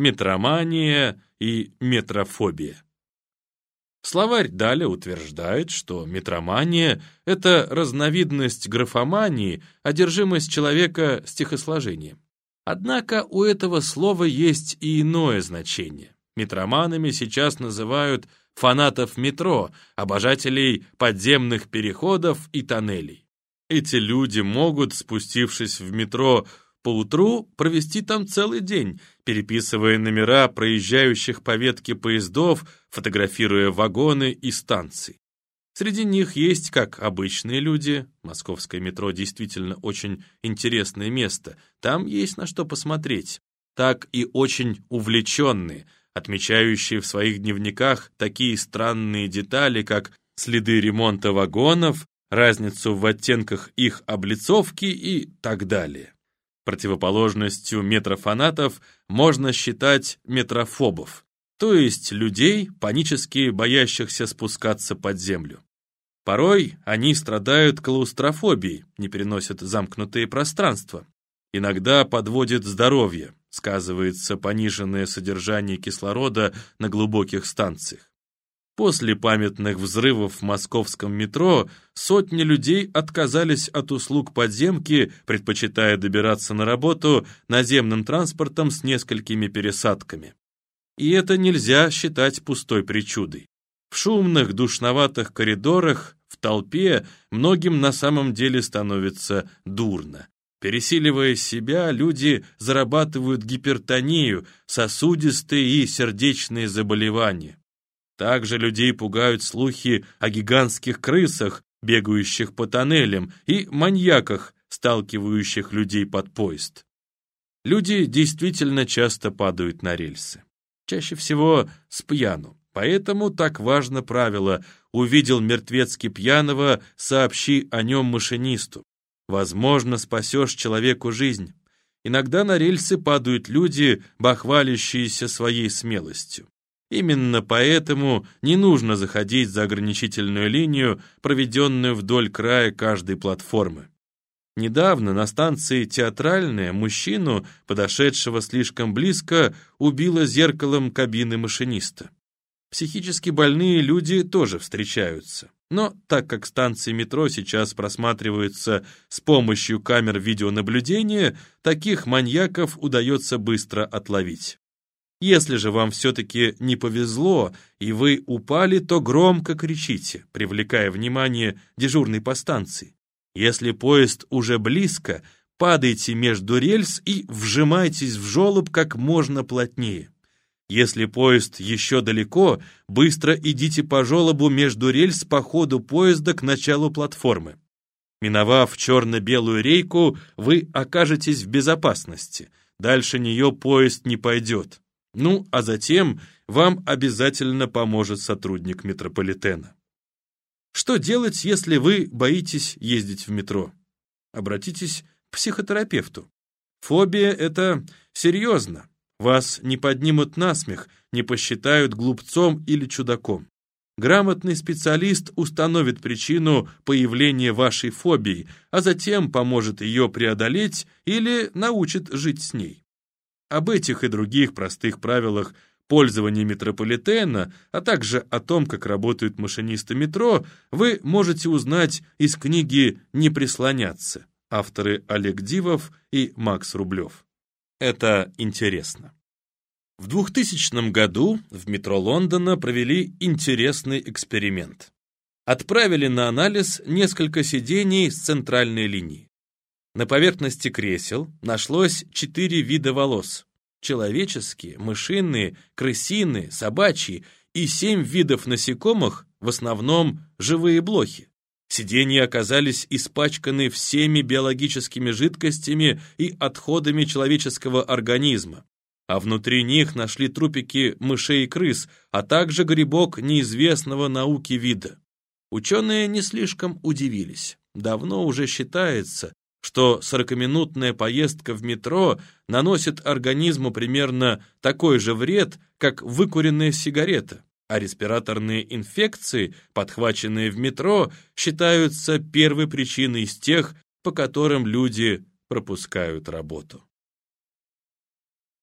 метромания и метрофобия. Словарь далее утверждает, что метромания — это разновидность графомании, одержимость человека стихосложением. Однако у этого слова есть и иное значение. Метроманами сейчас называют фанатов метро, обожателей подземных переходов и тоннелей. Эти люди могут, спустившись в метро поутру, провести там целый день, переписывая номера проезжающих по ветке поездов, фотографируя вагоны и станции. Среди них есть как обычные люди, московское метро действительно очень интересное место, там есть на что посмотреть, так и очень увлеченные, отмечающие в своих дневниках такие странные детали, как следы ремонта вагонов, разницу в оттенках их облицовки и так далее. Противоположностью метрофанатов можно считать метрофобов, то есть людей, панически боящихся спускаться под землю. Порой они страдают клаустрофобией, не переносят замкнутые пространства. Иногда подводит здоровье, сказывается пониженное содержание кислорода на глубоких станциях. После памятных взрывов в московском метро сотни людей отказались от услуг подземки, предпочитая добираться на работу наземным транспортом с несколькими пересадками. И это нельзя считать пустой причудой. В шумных, душноватых коридорах, в толпе многим на самом деле становится дурно. Пересиливая себя, люди зарабатывают гипертонию, сосудистые и сердечные заболевания. Также людей пугают слухи о гигантских крысах, бегающих по тоннелям, и маньяках, сталкивающих людей под поезд. Люди действительно часто падают на рельсы. Чаще всего с пьяну. Поэтому так важно правило «увидел мертвецки пьяного, сообщи о нем машинисту». Возможно, спасешь человеку жизнь. Иногда на рельсы падают люди, бахвалящиеся своей смелостью. Именно поэтому не нужно заходить за ограничительную линию, проведенную вдоль края каждой платформы. Недавно на станции «Театральная» мужчину, подошедшего слишком близко, убило зеркалом кабины машиниста. Психически больные люди тоже встречаются. Но так как станции метро сейчас просматриваются с помощью камер видеонаблюдения, таких маньяков удается быстро отловить. Если же вам все-таки не повезло, и вы упали, то громко кричите, привлекая внимание дежурной по станции. Если поезд уже близко, падайте между рельс и вжимайтесь в желоб как можно плотнее. Если поезд еще далеко, быстро идите по желобу между рельс по ходу поезда к началу платформы. Миновав черно-белую рейку, вы окажетесь в безопасности. Дальше нее поезд не пойдет. Ну, а затем вам обязательно поможет сотрудник метрополитена. Что делать, если вы боитесь ездить в метро? Обратитесь к психотерапевту. Фобия — это серьезно. Вас не поднимут на смех, не посчитают глупцом или чудаком. Грамотный специалист установит причину появления вашей фобии, а затем поможет ее преодолеть или научит жить с ней. Об этих и других простых правилах пользования метрополитена, а также о том, как работают машинисты метро, вы можете узнать из книги «Не прислоняться» авторы Олег Дивов и Макс Рублев. Это интересно. В 2000 году в метро Лондона провели интересный эксперимент. Отправили на анализ несколько сидений с центральной линии. На поверхности кресел нашлось четыре вида волос. Человеческие, мышиные, крысиные, собачьи и семь видов насекомых, в основном живые блохи. Сиденья оказались испачканы всеми биологическими жидкостями и отходами человеческого организма, а внутри них нашли трупики мышей и крыс, а также грибок неизвестного науки вида. Ученые не слишком удивились. Давно уже считается, что 40-минутная поездка в метро наносит организму примерно такой же вред, как выкуренная сигарета, а респираторные инфекции, подхваченные в метро, считаются первой причиной из тех, по которым люди пропускают работу.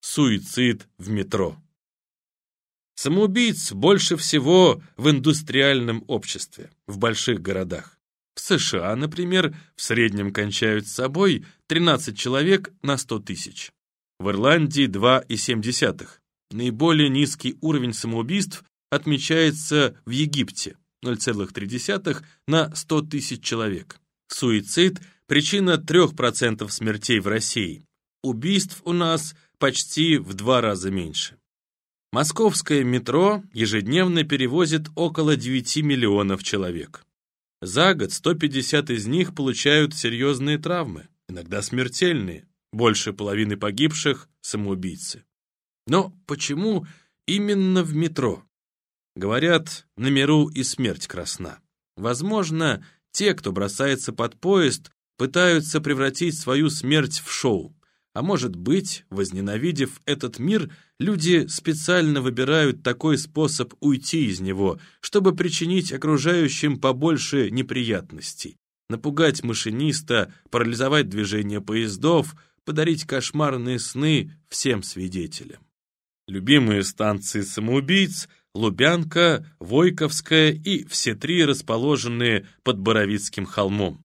Суицид в метро. Самоубийц больше всего в индустриальном обществе, в больших городах. В США, например, в среднем кончают с собой 13 человек на 100 тысяч. В Ирландии 2,7. Наиболее низкий уровень самоубийств отмечается в Египте 0,3 на 100 тысяч человек. Суицид – причина 3% смертей в России. Убийств у нас почти в два раза меньше. Московское метро ежедневно перевозит около 9 миллионов человек. За год 150 из них получают серьезные травмы, иногда смертельные. Больше половины погибших – самоубийцы. Но почему именно в метро? Говорят, на миру и смерть красна. Возможно, те, кто бросается под поезд, пытаются превратить свою смерть в шоу. А может быть, возненавидев этот мир, люди специально выбирают такой способ уйти из него, чтобы причинить окружающим побольше неприятностей. Напугать машиниста, парализовать движение поездов, подарить кошмарные сны всем свидетелям. Любимые станции самоубийц – Лубянка, Войковская и все три расположенные под Боровицким холмом.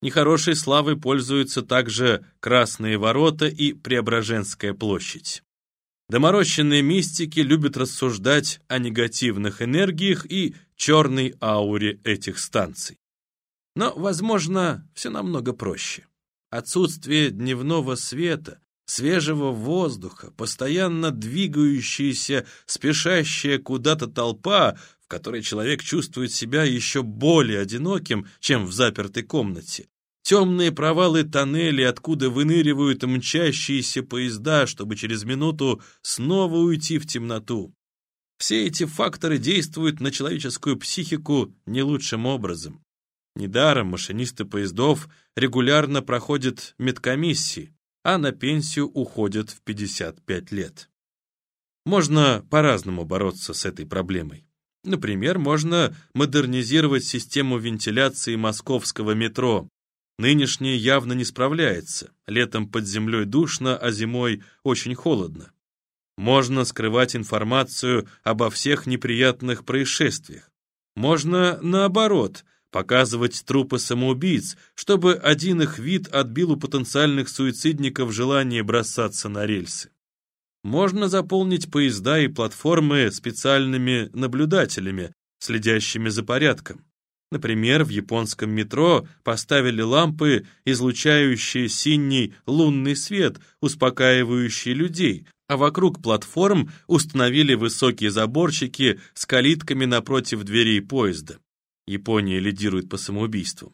Нехорошей славой пользуются также Красные ворота и Преображенская площадь. Доморощенные мистики любят рассуждать о негативных энергиях и черной ауре этих станций. Но, возможно, все намного проще. Отсутствие дневного света, свежего воздуха, постоянно двигающаяся, спешащая куда-то толпа, в которой человек чувствует себя еще более одиноким, чем в запертой комнате. Темные провалы тоннелей, откуда выныривают мчащиеся поезда, чтобы через минуту снова уйти в темноту. Все эти факторы действуют на человеческую психику не лучшим образом. Недаром машинисты поездов регулярно проходят медкомиссии, а на пенсию уходят в 55 лет. Можно по-разному бороться с этой проблемой. Например, можно модернизировать систему вентиляции московского метро. Нынешнее явно не справляется. Летом под землей душно, а зимой очень холодно. Можно скрывать информацию обо всех неприятных происшествиях. Можно, наоборот, показывать трупы самоубийц, чтобы один их вид отбил у потенциальных суицидников желание бросаться на рельсы. Можно заполнить поезда и платформы специальными наблюдателями, следящими за порядком. Например, в японском метро поставили лампы, излучающие синий лунный свет, успокаивающие людей, а вокруг платформ установили высокие заборчики с калитками напротив дверей поезда. Япония лидирует по самоубийствам.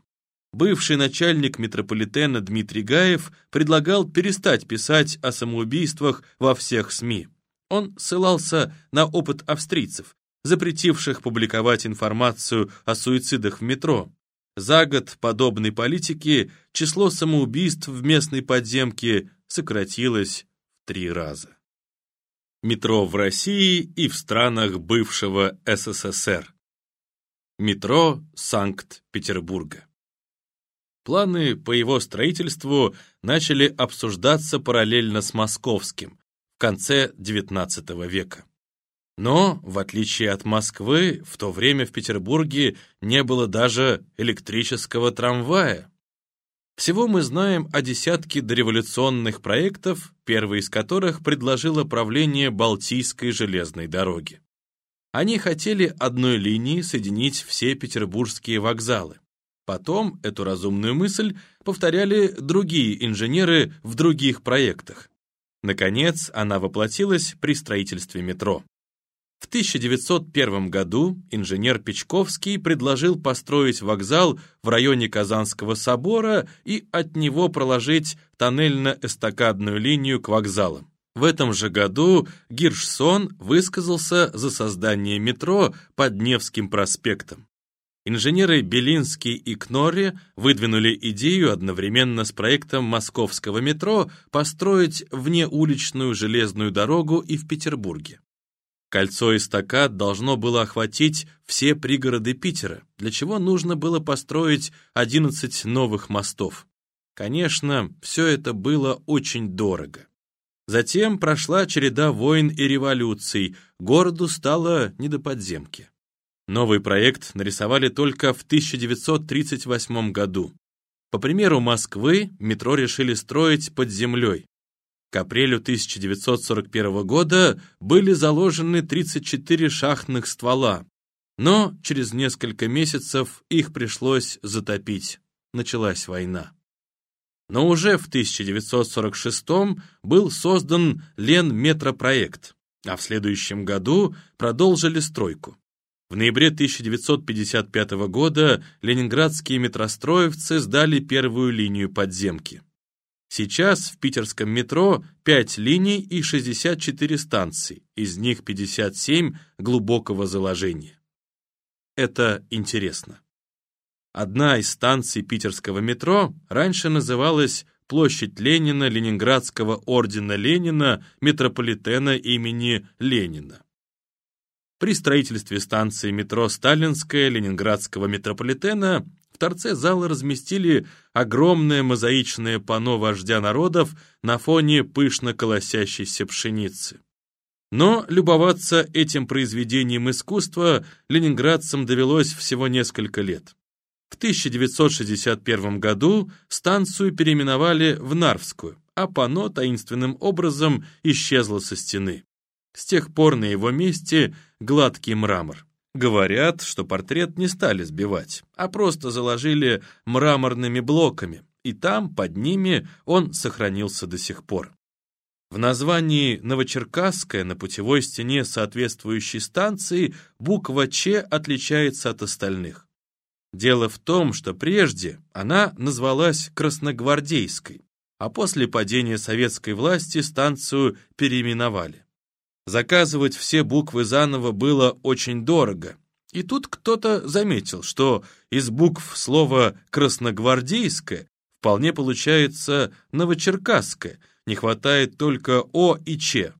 Бывший начальник метрополитена Дмитрий Гаев предлагал перестать писать о самоубийствах во всех СМИ. Он ссылался на опыт австрийцев, запретивших публиковать информацию о суицидах в метро. За год подобной политики число самоубийств в местной подземке сократилось в три раза. Метро в России и в странах бывшего СССР. Метро Санкт-Петербурга. Планы по его строительству начали обсуждаться параллельно с московским в конце XIX века. Но, в отличие от Москвы, в то время в Петербурге не было даже электрического трамвая. Всего мы знаем о десятке дореволюционных проектов, первый из которых предложило правление Балтийской железной дороги. Они хотели одной линией соединить все петербургские вокзалы. Потом эту разумную мысль повторяли другие инженеры в других проектах. Наконец, она воплотилась при строительстве метро. В 1901 году инженер Печковский предложил построить вокзал в районе Казанского собора и от него проложить тоннельно-эстакадную линию к вокзалам. В этом же году Гиршсон высказался за создание метро под Невским проспектом. Инженеры Белинский и Кнорри выдвинули идею одновременно с проектом московского метро построить внеуличную железную дорогу и в Петербурге. Кольцо эстакад должно было охватить все пригороды Питера, для чего нужно было построить 11 новых мостов. Конечно, все это было очень дорого. Затем прошла череда войн и революций, городу стало не до подземки. Новый проект нарисовали только в 1938 году. По примеру Москвы, метро решили строить под землей. К апрелю 1941 года были заложены 34 шахтных ствола, но через несколько месяцев их пришлось затопить. Началась война. Но уже в 1946 был создан Ленметропроект, а в следующем году продолжили стройку. В ноябре 1955 года ленинградские метростроевцы сдали первую линию подземки. Сейчас в питерском метро 5 линий и 64 станции, из них 57 глубокого заложения. Это интересно. Одна из станций питерского метро раньше называлась Площадь Ленина Ленинградского ордена Ленина метрополитена имени Ленина. При строительстве станции метро Сталинская Ленинградского метрополитена в торце зала разместили огромное мозаичное панно вождя народов на фоне пышно колосящейся пшеницы. Но любоваться этим произведением искусства ленинградцам довелось всего несколько лет. В 1961 году станцию переименовали в Нарвскую, а панно таинственным образом исчезло со стены. С тех пор на его месте гладкий мрамор. Говорят, что портрет не стали сбивать, а просто заложили мраморными блоками, и там, под ними, он сохранился до сих пор. В названии Новочеркасская на путевой стене соответствующей станции буква «Ч» отличается от остальных. Дело в том, что прежде она назвалась Красногвардейской, а после падения советской власти станцию переименовали. Заказывать все буквы заново было очень дорого, и тут кто-то заметил, что из букв слова «красногвардейское» вполне получается «новочеркасское», не хватает только О и Ч.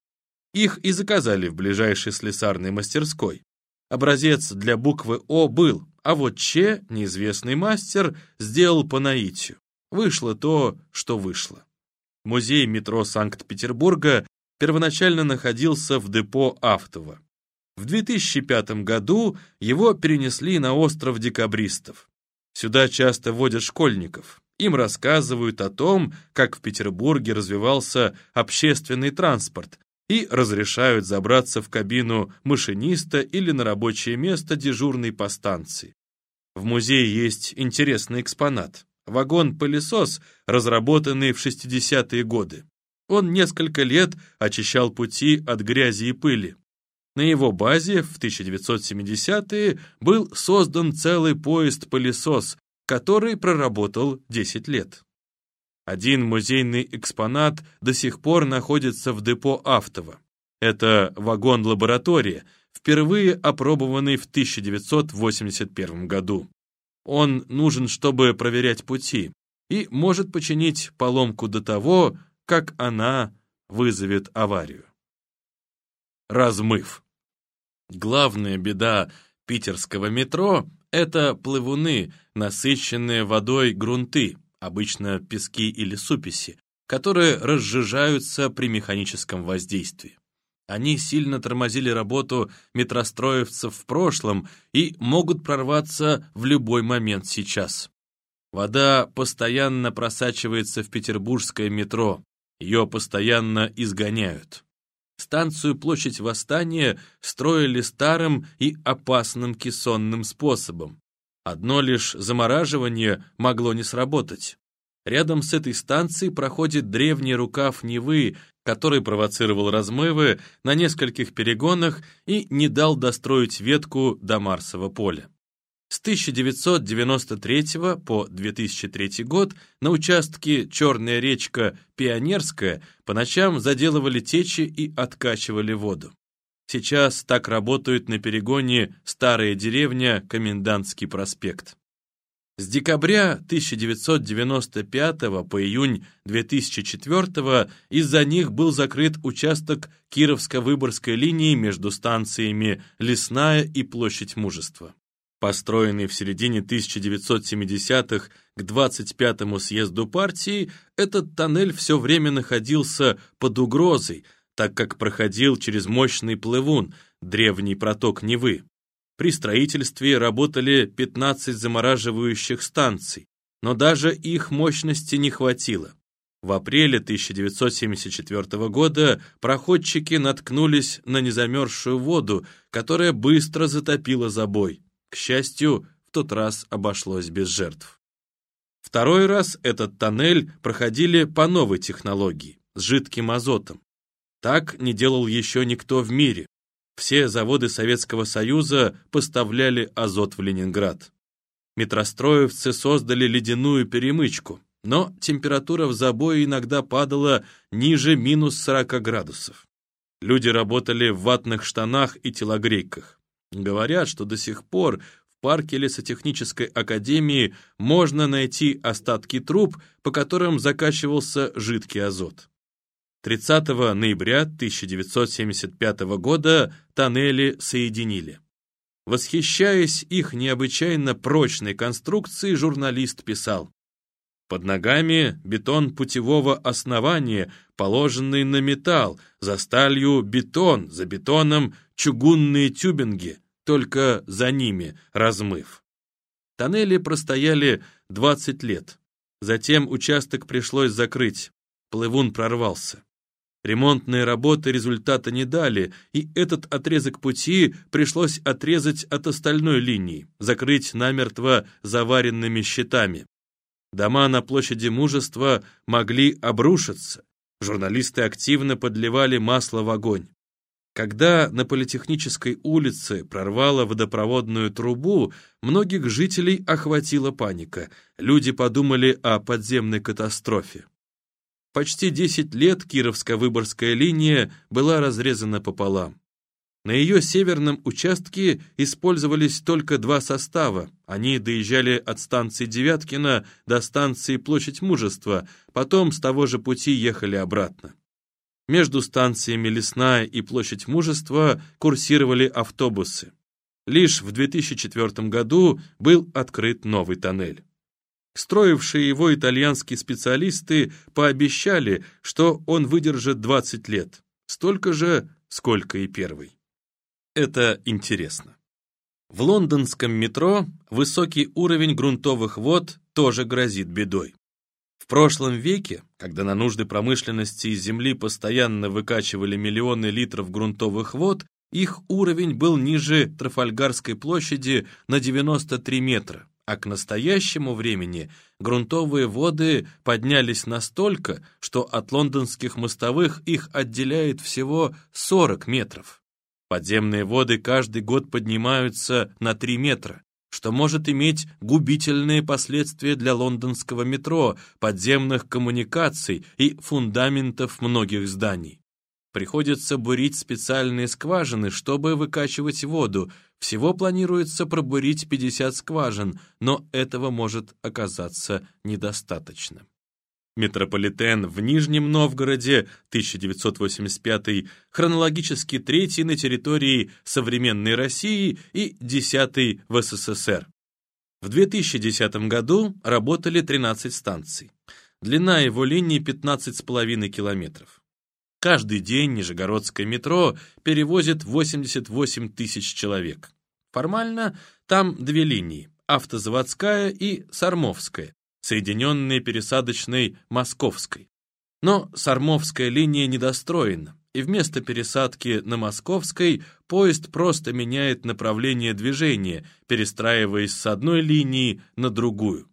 Их и заказали в ближайшей слесарной мастерской. Образец для буквы О был, а вот Ч, неизвестный мастер, сделал по наитию. Вышло то, что вышло. Музей метро Санкт-Петербурга первоначально находился в депо Автово. В 2005 году его перенесли на остров декабристов. Сюда часто водят школьников. Им рассказывают о том, как в Петербурге развивался общественный транспорт, и разрешают забраться в кабину машиниста или на рабочее место дежурной по станции. В музее есть интересный экспонат. Вагон-пылесос, разработанный в 60-е годы. Он несколько лет очищал пути от грязи и пыли. На его базе в 1970-е был создан целый поезд-пылесос, который проработал 10 лет. Один музейный экспонат до сих пор находится в депо Автово. Это вагон-лаборатория, впервые опробованный в 1981 году. Он нужен, чтобы проверять пути, и может починить поломку до того, как она вызовет аварию. Размыв. Главная беда питерского метро – это плывуны, насыщенные водой грунты, обычно пески или супеси, которые разжижаются при механическом воздействии. Они сильно тормозили работу метростроевцев в прошлом и могут прорваться в любой момент сейчас. Вода постоянно просачивается в петербургское метро, ее постоянно изгоняют. Станцию Площадь Восстания строили старым и опасным кессонным способом. Одно лишь замораживание могло не сработать. Рядом с этой станцией проходит древний рукав Невы, который провоцировал размывы на нескольких перегонах и не дал достроить ветку до Марсового поля. С 1993 по 2003 год на участке Черная речка Пионерская по ночам заделывали течи и откачивали воду. Сейчас так работают на перегоне Старая деревня Комендантский проспект. С декабря 1995 по июнь 2004 из-за них был закрыт участок Кировско-Выборгской линии между станциями Лесная и Площадь Мужества. Построенный в середине 1970-х к 25-му съезду партии, этот тоннель все время находился под угрозой, так как проходил через мощный плывун, древний проток Невы. При строительстве работали 15 замораживающих станций, но даже их мощности не хватило. В апреле 1974 года проходчики наткнулись на незамерзшую воду, которая быстро затопила забой. К счастью, в тот раз обошлось без жертв. Второй раз этот тоннель проходили по новой технологии, с жидким азотом. Так не делал еще никто в мире. Все заводы Советского Союза поставляли азот в Ленинград. Метростроевцы создали ледяную перемычку, но температура в забое иногда падала ниже минус 40 градусов. Люди работали в ватных штанах и телогрейках. Говорят, что до сих пор в парке лесотехнической академии можно найти остатки труб, по которым закачивался жидкий азот. 30 ноября 1975 года тоннели соединили. Восхищаясь их необычайно прочной конструкцией, журналист писал под ногами бетон путевого основания, положенный на металл, за сталью бетон, за бетоном чугунные тюбинги, только за ними размыв. Тоннели простояли 20 лет. Затем участок пришлось закрыть. Плывун прорвался. Ремонтные работы результата не дали, и этот отрезок пути пришлось отрезать от остальной линии, закрыть намертво заваренными щитами. Дома на площади Мужества могли обрушиться. Журналисты активно подливали масло в огонь. Когда на Политехнической улице прорвало водопроводную трубу, многих жителей охватила паника. Люди подумали о подземной катастрофе. Почти 10 лет Кировско-Выборгская линия была разрезана пополам. На ее северном участке использовались только два состава. Они доезжали от станции Девяткина до станции Площадь Мужества, потом с того же пути ехали обратно. Между станциями Лесная и Площадь Мужества курсировали автобусы. Лишь в 2004 году был открыт новый тоннель. Строившие его итальянские специалисты пообещали, что он выдержит 20 лет, столько же, сколько и первый. Это интересно. В лондонском метро высокий уровень грунтовых вод тоже грозит бедой. В прошлом веке, когда на нужды промышленности из земли постоянно выкачивали миллионы литров грунтовых вод, их уровень был ниже Трафальгарской площади на 93 метра, а к настоящему времени грунтовые воды поднялись настолько, что от лондонских мостовых их отделяет всего 40 метров. Подземные воды каждый год поднимаются на 3 метра, что может иметь губительные последствия для лондонского метро, подземных коммуникаций и фундаментов многих зданий. Приходится бурить специальные скважины, чтобы выкачивать воду. Всего планируется пробурить 50 скважин, но этого может оказаться недостаточно. Метрополитен в Нижнем Новгороде, 1985, хронологически третий на территории современной России и десятый в СССР. В 2010 году работали 13 станций. Длина его линии 15,5 километров. Каждый день Нижегородское метро перевозит 88 тысяч человек. Формально там две линии – автозаводская и Сормовская, соединенные пересадочной Московской. Но Сормовская линия недостроена, и вместо пересадки на Московской поезд просто меняет направление движения, перестраиваясь с одной линии на другую.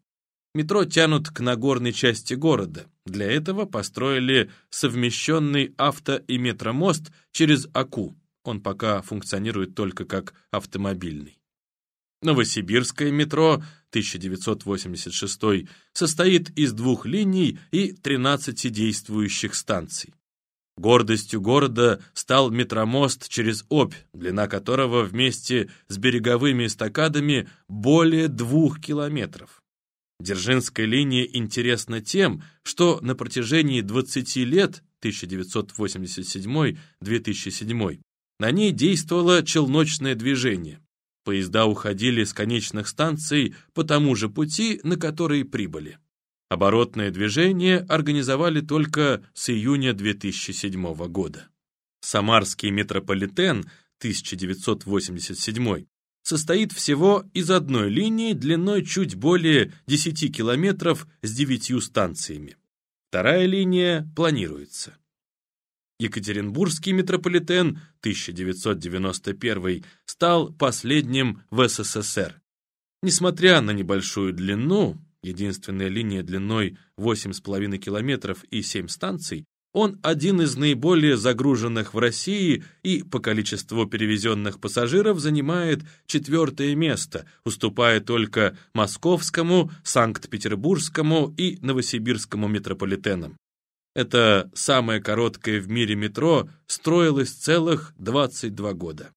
Метро тянут к нагорной части города. Для этого построили совмещенный авто- и метромост через Аку. Он пока функционирует только как автомобильный. Новосибирское метро 1986 состоит из двух линий и 13 действующих станций. Гордостью города стал метромост через Обь, длина которого вместе с береговыми эстакадами более двух километров. Дзержинская линия интересна тем, что на протяжении 20 лет 1987-2007 на ней действовало челночное движение. Поезда уходили с конечных станций по тому же пути, на который прибыли. Оборотное движение организовали только с июня 2007 года. Самарский метрополитен 1987 состоит всего из одной линии длиной чуть более 10 километров с девятью станциями. Вторая линия планируется. Екатеринбургский метрополитен 1991 стал последним в СССР. Несмотря на небольшую длину, единственная линия длиной 8,5 километров и 7 станций, он один из наиболее загруженных в России и по количеству перевезенных пассажиров занимает четвертое место, уступая только Московскому, Санкт-Петербургскому и Новосибирскому метрополитенам. Это самое короткое в мире метро строилось целых 22 года.